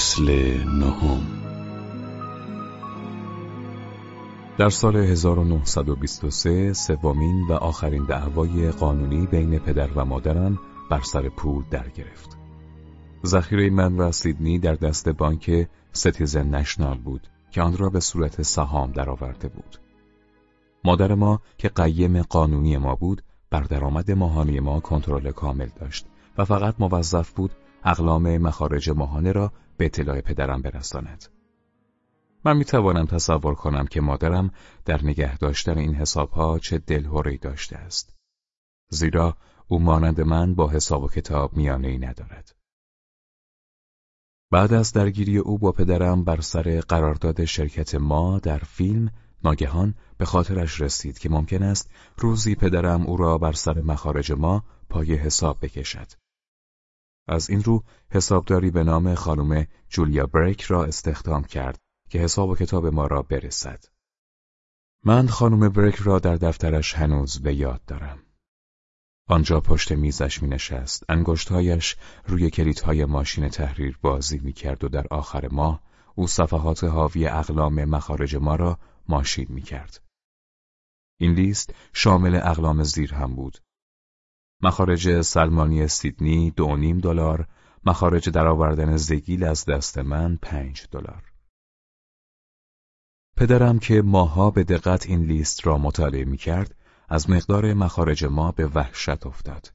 فصل نهم در سال 1923 سومین و آخرین دعوای قانونی بین پدر و مادرم بر سر پول در گرفت. ذخیره من و سیدنی در دست بانک ستیزن نشنال بود که آن را به صورت سهام درآورده بود. مادر ما که قیم قانونی ما بود بر درآمد ماهانه ما کنترل کامل داشت و فقط موظف بود اقلام مخارج ماهانه را به اطلاع پدرم برساند. من می توانم تصور کنم که مادرم در نگه داشتن این حسابها چه دلهوری داشته است. زیرا او مانند من با حساب و کتاب میانه ای ندارد. بعد از درگیری او با پدرم بر سر قرارداد شرکت ما در فیلم ناگهان به خاطرش رسید که ممکن است روزی پدرم او را بر سر مخارج ما پای حساب بکشد. از این رو حسابداری به نام خانم جولیا بریک را استخدام کرد که حساب و کتاب ما را برسد. من خانم بریک را در دفترش هنوز به یاد دارم. آنجا پشت میزش می نشست. انگشتهایش روی کلیدهای ماشین تحریر بازی می کرد و در آخر ماه او صفحات حاوی اقلام مخارج ما را ماشین می کرد. این لیست شامل اقلام زیر هم بود. مخارج سلمانی سیدنی دو نیم دلار، مخارج درآوردن زگیل از دست من پنج دلار. پدرم که ماها به دقت این لیست را مطالعه می کرد، از مقدار مخارج ما به وحشت افتاد.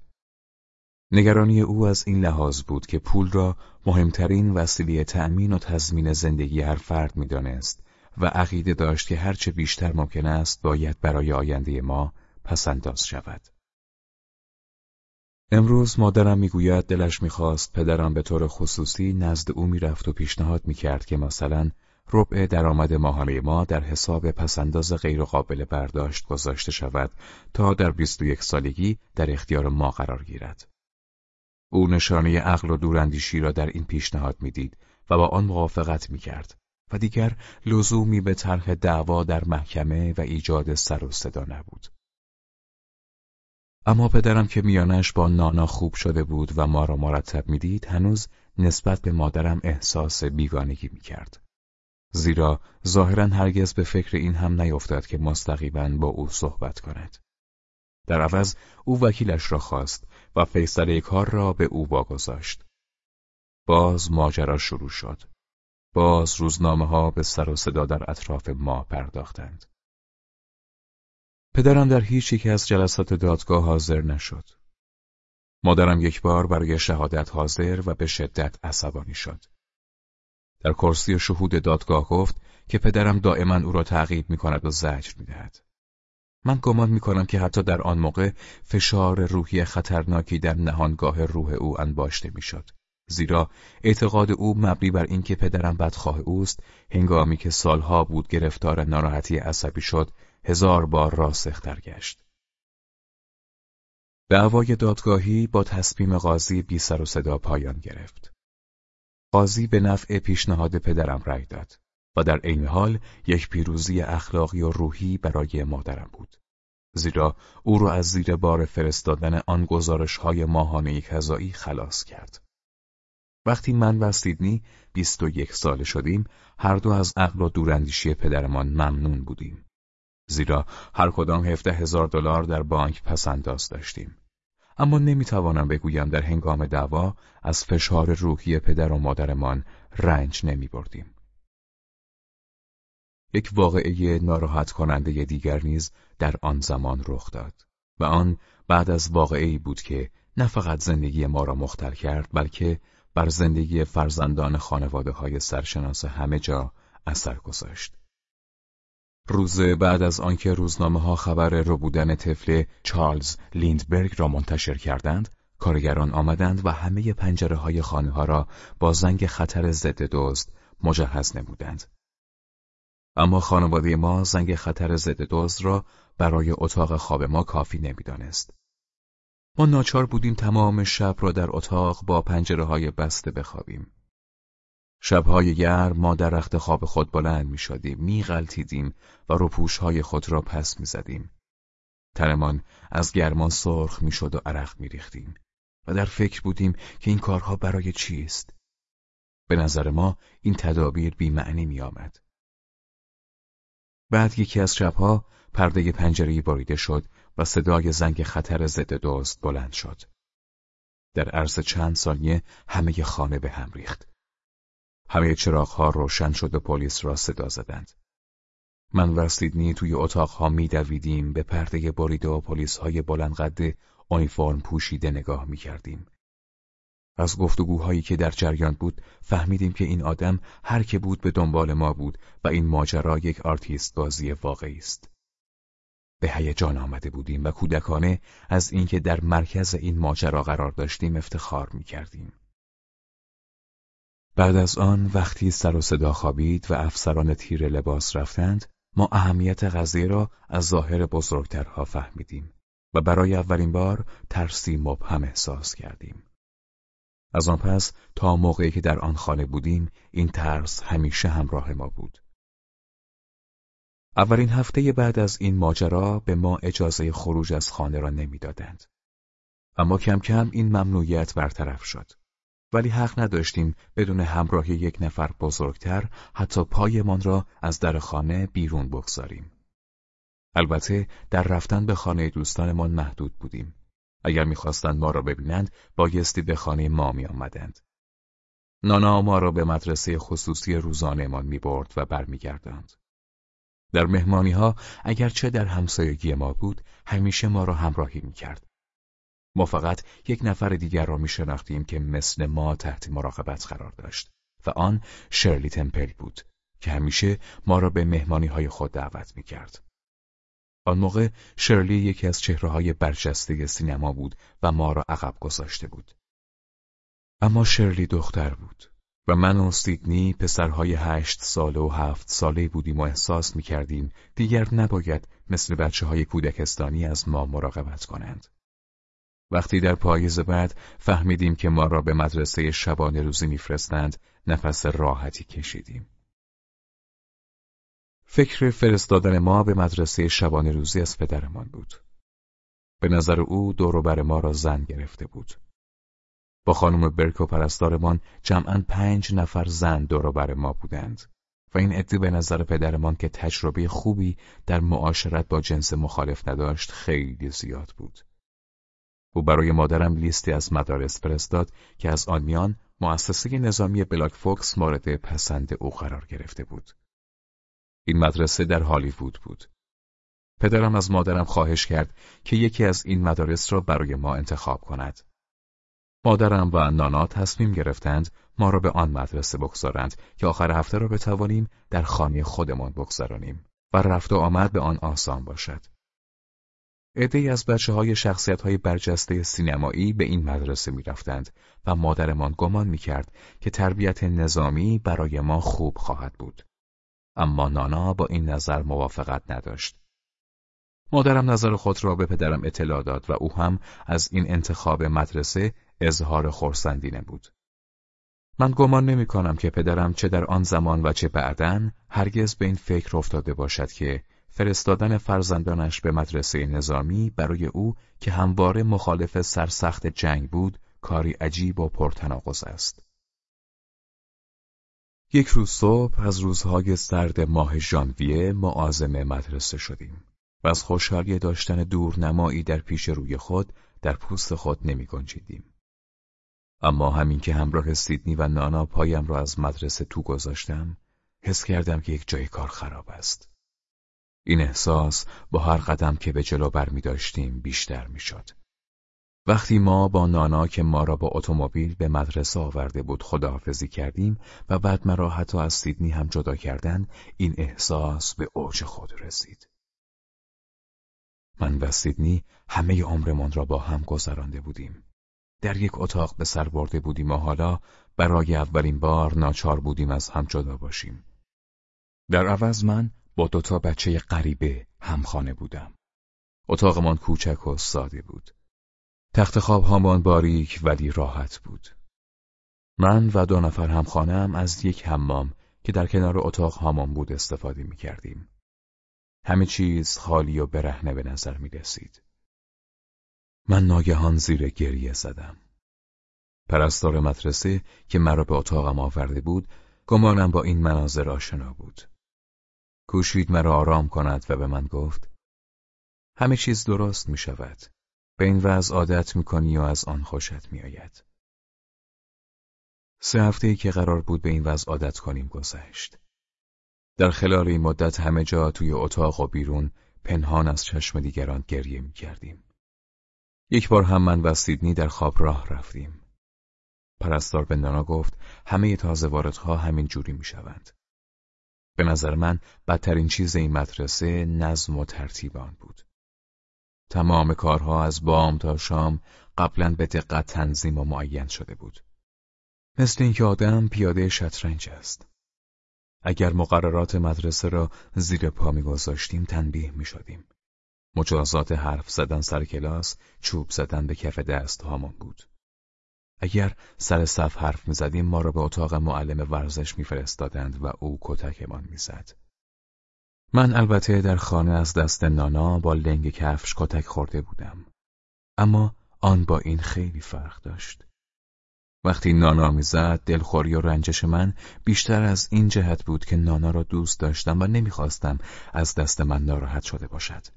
نگرانی او از این لحاظ بود که پول را مهمترین وسیله تأمین و تضمین زندگی هر فرد می‌دانست و عقیده داشت که هرچه بیشتر ممکن است باید برای آینده ما پسنداز شود. امروز مادرم می‌گوید دلش می‌خواست پدرم به طور خصوصی نزد او می‌رفت و پیشنهاد می‌کرد که مثلا ربع درآمد ماهانه ما در حساب پسنداز غیرقابل برداشت گذاشته شود تا در 21 سالگی در اختیار ما قرار گیرد. او نشانه عقل و دوراندیشی را در این پیشنهاد می‌دید و با آن موافقت می‌کرد و دیگر لزومی به طرح دعوا در محکمه و ایجاد سر و صدا نبود. اما پدرم که میانش با نانا خوب شده بود و ما را مرتب می‌دید هنوز نسبت به مادرم احساس بیگانگی می‌کرد. زیرا ظاهرا هرگز به فکر این هم نیفتاد که مستقیما با او صحبت کند. در عوض او وکیلش را خواست و فیصله کار را به او واگذاشت. باز ماجرا شروع شد. باز روزنامه ها به سر و صدا در اطراف ما پرداختند. پدرم در هیچ یک از جلسات دادگاه حاضر نشد. مادرم یک بار برای شهادت حاضر و به شدت عصبانی شد. در کرسی شهود دادگاه گفت که پدرم دائما او را تعقیب می کند و زجر می دهد. من گمان می کنم که حتی در آن موقع فشار روحی خطرناکی در نهانگاه روح او انباشته می شد. زیرا اعتقاد او مبنی بر اینکه پدرم بدخواه اوست هنگامی که سالها بود گرفتار ناراحتی عصبی شد هزار بار راسختر گشت. دعوای دادگاهی با تصمیم قاضی بی سر و صدا پایان گرفت. قاضی به نفع پیشنهاد پدرم رأی داد و در عین حال یک پیروزی اخلاقی و روحی برای مادرم بود. زیرا او را از زیر بار فرستادن آن گزارش های ماهانه کذایی خلاص کرد. وقتی من و سیدنی بیست و یک ساله شدیم، هر دو از عقل و دوراندیشی پدرمان ممنون بودیم. زیرا هر کدام هفته هزار دلار در بانک پسنداز داشتیم. اما نمی‌توانم بگویم در هنگام دعوا از فشار روحی پدر و مادرمان رنج نمی بردیم. یک واقعه ناراحت کننده دیگر نیز در آن زمان رخ داد و آن بعد از واقعی بود که نه فقط زندگی ما را مختل کرد بلکه بر زندگی فرزندان خانواده های سرشناس همه جا اثر گذاشت. روز بعد از آنکه روزنامه ها خبر ربودن طفل چارلز لیندبرگ را منتشر کردند، کارگران آمدند و همه پنجره های خانه ها را با زنگ خطر ضد دزد مجهز نمودند. اما خانواده ما زنگ خطر ضد دزد را برای اتاق خواب ما کافی نمی‌دانست. ما ناچار بودیم تمام شب را در اتاق با پنجره های بسته بخوابیم. شبهای گرم ما در رخت خواب خود بلند می شدیم، می غلطیدیم و روپوش های خود را پس می زدیم. تنمان از گرما سرخ می شد و عرق می ریختیم و در فکر بودیم که این کارها برای چیست؟ به نظر ما این تدابیر بیمعنی می آمد. بعد یکی از شبها پرده پنجرهای بریده شد و صدای زنگ خطر ضد دوست بلند شد. در عرض چند ثانیه همه خانه به هم ریخت. همه چراغها روشن شد و پلیس را صدا زدند. من و سیدنی توی اتاقها میدویدیم به پرده بریده و پلیس های بلند قد اونیفرم پوشیده نگاه می‌کردیم. از گفتگوهایی که در جریان بود فهمیدیم که این آدم هر که بود به دنبال ما بود و این ماجرا یک آرتیست بازی واقعی است. به هیجان آمده بودیم و کودکانه از اینکه در مرکز این ماجرا قرار داشتیم افتخار می کردیم. بعد از آن وقتی سر و صدا خوابید و افسران تیر لباس رفتند ما اهمیت قضیه را از ظاهر بزرگترها فهمیدیم و برای اولین بار ترسی مبهم احساس کردیم. از آن پس تا موقعی که در آن خانه بودیم این ترس همیشه همراه ما بود. اولین هفته بعد از این ماجرا به ما اجازه خروج از خانه را نمی‌دادند. اما کم کم این ممنوعیت برطرف شد. ولی حق نداشتیم بدون همراهی یک نفر بزرگتر حتی پایمان را از در خانه بیرون بگذاریم. البته در رفتن به خانه دوستانمان محدود بودیم. اگر می‌خواستند ما را ببینند بایستی به خانه ما می آمدند. نانا ما را به مدرسه خصوصی روزانهمان می برد و برمیگردند. در مهمانی ها اگرچه در همسایگی ما بود همیشه ما را همراهی می کرد. ما فقط یک نفر دیگر را می شناختیم که مثل ما تحت مراقبت قرار داشت و آن شرلی تمپل بود که همیشه ما را به مهمانی های خود دعوت می کرد. آن موقع شرلی یکی از چهرههای برجسته سینما بود و ما را عقب گذاشته بود. اما شرلی دختر بود و من و سیدنی پسرهای هشت ساله و هفت ساله بودیم و احساس می کردیم دیگر نباید مثل بچه های کودکستانی از ما مراقبت کنند. وقتی در پاییز بعد فهمیدیم که ما را به مدرسه شبانه روزی میفرستند نفس راحتی کشیدیم. فکر فرستادن ما به مدرسه شبانه روزی از پدرمان بود. به نظر او دوروبر ما را زن گرفته بود. با خانم برک و پرستارمان جمعا پنج نفر زن دوروبر ما بودند و این عده به نظر پدرمان که تجربه خوبی در معاشرت با جنس مخالف نداشت خیلی زیاد بود. او برای مادرم لیستی از مدارس فرستاد که از آن میان مؤسسه نظامی بلاک فوکس مورد پسند او قرار گرفته بود. این مدرسه در هالیوود بود. پدرم از مادرم خواهش کرد که یکی از این مدارس را برای ما انتخاب کند. مادرم و نانا تصمیم گرفتند ما را به آن مدرسه بگذارند که آخر هفته را بتوانیم در خانه خودمان بگذرانیم و رفت و آمد به آن آسان باشد. عدهای از بچه های شخصیت های برجسته سینمایی به این مدرسه می رفتند و مادرمان گمان می کرد که تربیت نظامی برای ما خوب خواهد بود. اما نانا با این نظر موافقت نداشت. مادرم نظر خود را به پدرم اطلاع داد و او هم از این انتخاب مدرسه اظهار خورسندی نبود. من گمان نمی کنم که پدرم چه در آن زمان و چه بعدن هرگز به این فکر افتاده باشد که فرستادن فرزندانش به مدرسه نظامی برای او که همواره مخالف سرسخت جنگ بود کاری عجیب و پرتناقض است. یک روز صبح از روزهای سرد ماه ژانویه معازم مدرسه شدیم و از خوشحالی داشتن دورنمایی در پیش روی خود در پوست خود نمی گنجیدیم. اما همین که همراه سیدنی و نانا پایم را از مدرسه تو گذاشتم حس کردم که یک جای کار خراب است. این احساس با هر قدم که به جلو برمی داشتیم بیشتر می شد. وقتی ما با نانا که ما را با اتومبیل به مدرسه آورده بود خداحافظی کردیم و بعد مرا حتی از سیدنی هم جدا کردن این احساس به اوج خود رسید. من و سیدنی همه عمرمان را با هم گذرانده بودیم. در یک اتاق به سر برده بودیم و حالا برای اولین بار ناچار بودیم از هم جدا باشیم. در عوض من با دوتا بچه غریبه همخانه بودم. اتاقمان کوچک و ساده بود. تخت خواب هامان باریک ولی راحت بود. من و دو نفر همخانم از یک حمام که در کنار اتاق هامان بود استفاده می کردیم. همه چیز خالی و برهنه به نظر می رسید. من ناگهان زیر گریه زدم. پرستار مدرسه که مرا به اتاقم آورده بود گمانم با این مناظر آشنا بود. کوشید مرا آرام کند و به من گفت همه چیز درست می شود. به این وضع عادت می کنی و از آن خوشت می آید. سه هفته که قرار بود به این وضع عادت کنیم گذشت. در خلال این مدت همه جا توی اتاق و بیرون پنهان از چشم دیگران گریه می کردیم. یک بار هم من و سیدنی در خواب راه رفتیم. پرستار به نانا گفت همه تازه واردها همین جوری می شوند. به نظر من بدترین چیز این مدرسه نظم و ترتیب آن بود. تمام کارها از بام تا شام قبلا به دقت تنظیم و معین شده بود. مثل اینکه آدم پیاده شطرنج است. اگر مقررات مدرسه را زیر پا میگذاشتیم تنبیه می شدیم. مجازات حرف زدن سر کلاس چوب زدن به کف دست هامان بود. اگر سر صف حرف می‌زدیم ما را به اتاق معلم ورزش میفرستادند و او کتکمان می‌زد. من البته در خانه از دست نانا با لنگ کفش کتک خورده بودم. اما آن با این خیلی فرق داشت. وقتی نانا می‌زد دلخوری و رنجش من بیشتر از این جهت بود که نانا را دوست داشتم و نمی‌خواستم از دست من ناراحت شده باشد.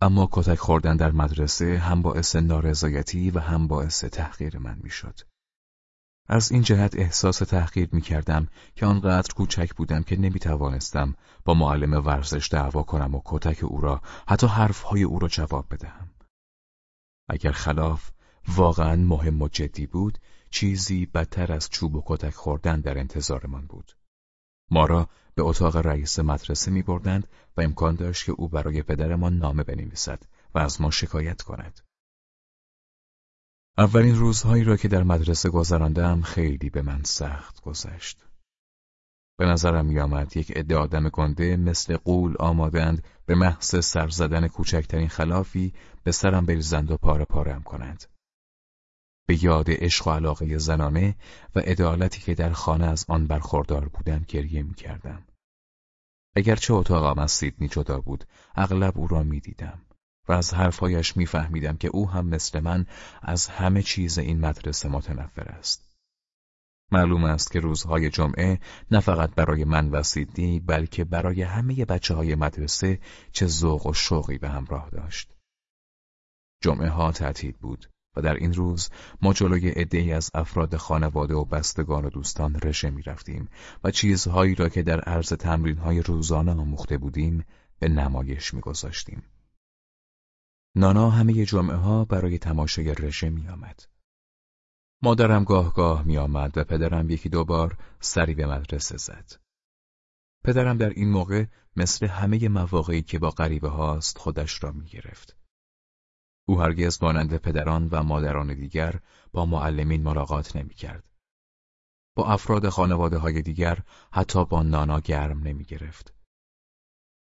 اما کتک خوردن در مدرسه هم باعث نارضایتی و هم باعث تحقیر من می‌شد. از این جهت احساس تحقیر می کردم که آنقدر کوچک بودم که نمی توانستم با معلم ورزش دعوا کنم و کتک او را حتی حرفهای او را جواب بدهم. اگر خلاف واقعا مهم و جدی بود چیزی بدتر از چوب و کتک خوردن در انتظارمان بود. ما را به اتاق رئیس مدرسه می بردند و امکان داشت که او برای پدرمان نامه بنویسد و از ما شکایت کند. اولین روزهایی را که در مدرسه گذراندم خیلی به من سخت گذشت. به نظرم میآمد یک عده آدم گنده مثل قول آمادند به محض سر زدن کوچکترین خلافی به سرم بریزند و پاره پارم کنند. به یاد عشق و علاقه زنانه و عدالتی که در خانه از آن برخوردار بودم گریه می کردم. اگرچه اتاقم از سیدنی جدا بود، اغلب او را می دیدم و از حرفهایش می فهمیدم که او هم مثل من از همه چیز این مدرسه متنفر است. معلوم است که روزهای جمعه نه فقط برای من و سیدنی بلکه برای همه بچه های مدرسه چه ذوق و شوقی به همراه داشت. جمعه ها تعطیل بود و در این روز ما جلوی عدهای از افراد خانواده و بستگان و دوستان رژه می رفتیم و چیزهایی را که در عرض تمرین های روزانه آموخته بودیم به نمایش می گذاشتیم. نانا همه جمعه ها برای تماشای رژه می آمد. مادرم گاه گاه می آمد و پدرم یکی دو بار سری به مدرسه زد. پدرم در این موقع مثل همه مواقعی که با غریبه هاست خودش را می گرفت. او هرگز مانند پدران و مادران دیگر با معلمین ملاقات نمی کرد. با افراد خانواده های دیگر حتی با نانا گرم نمی گرفت.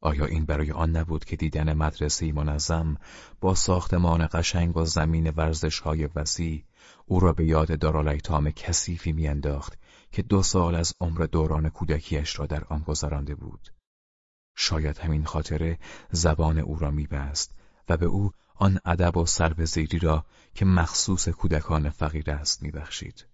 آیا این برای آن نبود که دیدن مدرسه منظم با ساختمان قشنگ و زمین ورزش های وسیع او را به یاد دارالایتام کثیفی میانداخت که دو سال از عمر دوران کودکیش را در آن گذرانده بود. شاید همین خاطره زبان او را میبست و به او آن ادب و سربزیری را که مخصوص کودکان فقیر است میبخشید.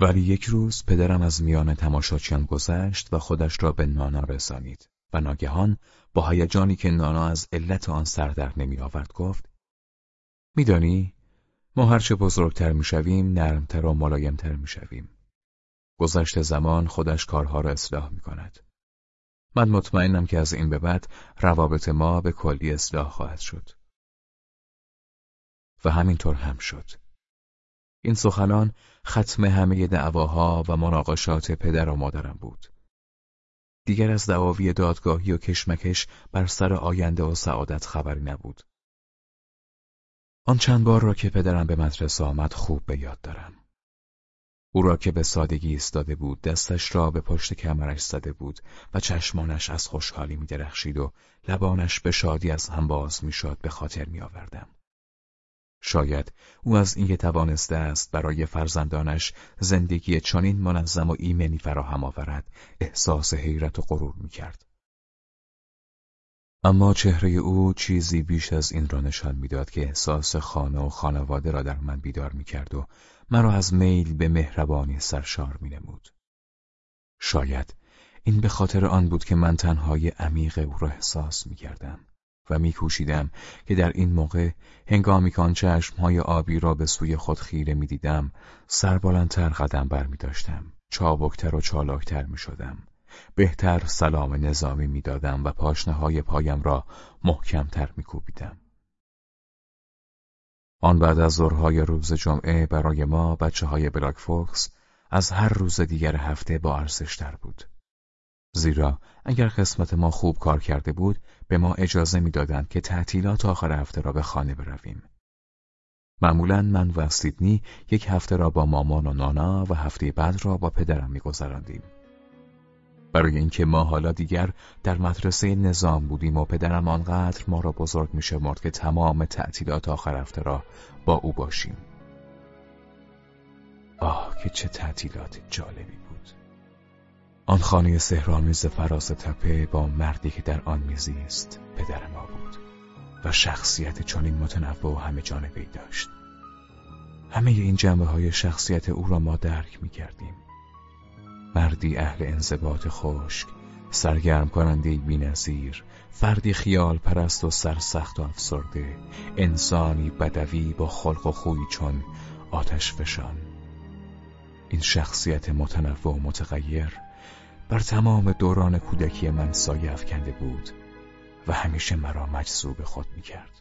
ولی یک روز پدرم از میان تماشاچیان گذشت و خودش را به نانا رسانید و ناگهان با هیجانی که نانا از علت آن سر در نمی آورد گفت میدانی ما هرچه بزرگتر می‌شویم نرمتر و ملایمتر می‌شویم گذشت زمان خودش کارها را اصلاح می کند. من مطمئنم که از این به بعد روابط ما به کلی اصلاح خواهد شد. و همینطور هم شد. این سخنان ختم همه دعواها و مناقشات پدر و مادرم بود. دیگر از دعاوی دادگاهی و کشمکش بر سر آینده و سعادت خبری نبود. آن چند بار را که پدرم به مدرسه آمد خوب به یاد دارم. او را که به سادگی ایستاده بود دستش را به پشت کمرش زده بود و چشمانش از خوشحالی می درخشید و لبانش به شادی از هم باز می شد به خاطر می آوردم. شاید او از اینکه توانسته است برای فرزندانش زندگی چنین منظم و ایمنی فراهم آورد احساس حیرت و غرور می کرد. اما چهره او چیزی بیش از این را نشان می‌داد که احساس خانه و خانواده را در من بیدار می‌کرد و مرا از میل به مهربانی سرشار مینمود. شاید این به خاطر آن بود که من تنهای عمیق او را احساس می‌کردم و میکوشیدم که در این موقع هنگامی که آن چشمهای آبی را به سوی خود خیره می‌دیدم سربالندتر قدم بر می داشتم چابکتر و چالاکتر می شدم بهتر سلام نظامی می‌دادم و پاشنه های پایم را محکمتر میکوبیدم. آن بعد از ظهرهای روز جمعه برای ما بچه های بلاک فوکس از هر روز دیگر هفته با ارزشتر بود. زیرا اگر قسمت ما خوب کار کرده بود به ما اجازه می‌دادند که تعطیلات آخر هفته را به خانه برویم. معمولا من و سیدنی یک هفته را با مامان و نانا و هفته بعد را با پدرم میگذراندیم. برای اینکه ما حالا دیگر در مدرسه نظام بودیم و پدرم آنقدر ما را بزرگ میشمرد که تمام تعطیلات آخر هفته را با او باشیم. آه که چه تعطیلات جالبی بود. آن خانه سهرامیز فراز تپه با مردی که در آن میزیست پدر ما بود و شخصیت چنین متنوع و همه جانبه داشت. همه این جنبه های شخصیت او را ما درک می کردیم. مردی اهل انضباط خشک سرگرم کننده بینظیر فردی خیال پرست و سرسخت و افسرده انسانی بدوی با خلق و خوی چون آتش فشان. این شخصیت متنوع و متغیر بر تمام دوران کودکی من سایه افکنده بود و همیشه مرا مجذوب خود می‌کرد.